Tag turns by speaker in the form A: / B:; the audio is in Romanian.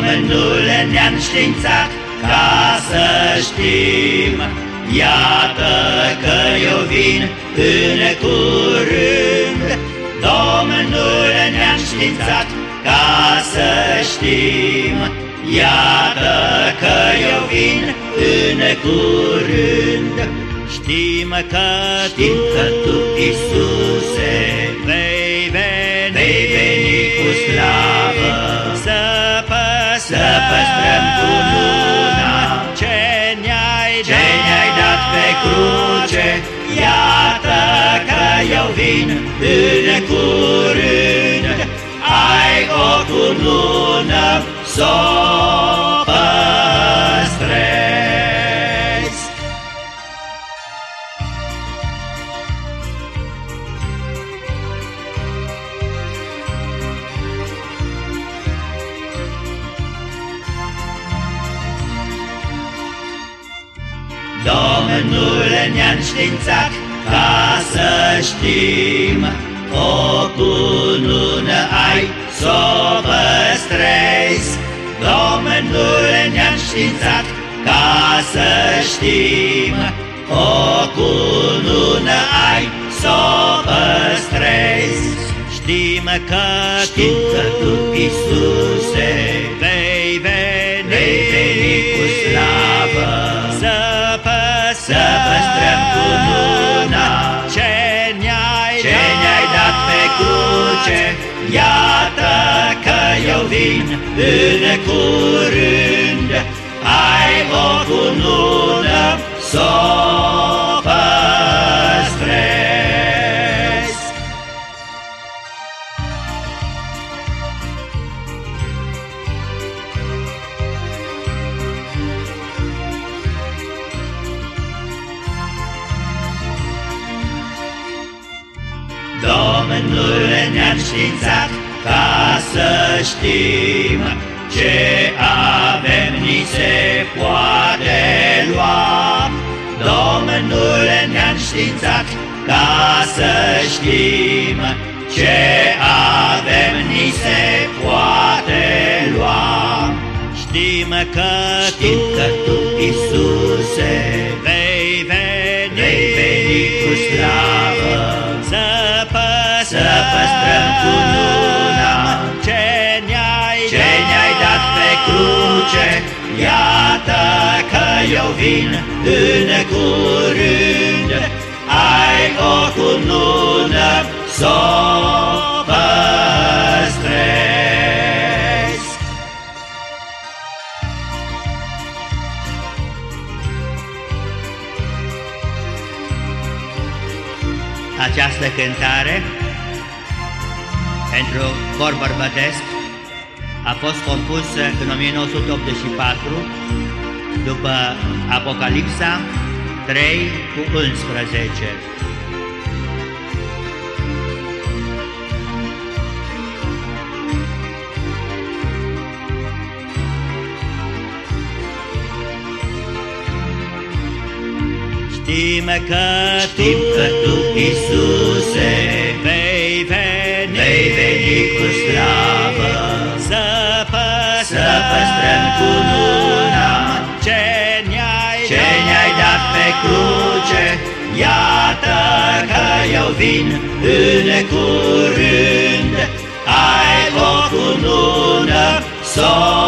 A: Domnul ne-a înștiințat ca să știm. Iată că eu vin în curând, Domnul ne-a înștiințat ca să știm. Iată că eu vin în curând, Știm că
B: Știm că Tu, Iisuse,
A: păstrăm,
B: să păstrăm cu luna
A: ce ne-ai
B: ce ne-ai dat pe cruce.
A: Iată că eu vin în curând, ai o cunună s-o păstrezi.
B: Domnul ne-a înștiințat ca să știm, O cunună ai s-o păstrezi. Domnul ne-a înștiințat ca să știm, O cunună ai s-o păstrezi.
A: Știm că
B: Știm că Tu, Iisuse,
A: vei veni,
B: vei veni vin în curând, ai o cunună s-o păstrezi. Domnul ne-a înștiințat ca să știm ce avem ni se poate lua. Domnul ne-a înștiințat ca să știm ce avem ni se poate lua.
A: Știm că
B: Știm că Tu, Iisuse, Iată că eu vin în curând, ai o cunună s-o păstrezi.
A: Această cântare pentru cor bărbătesc a fost compusă în 1984 după Apocalipsa 3 cu 11. Știm că
B: Știm că Tu, Iisuse, cruce. Iată că eu vin în curând, ai o cunună s-o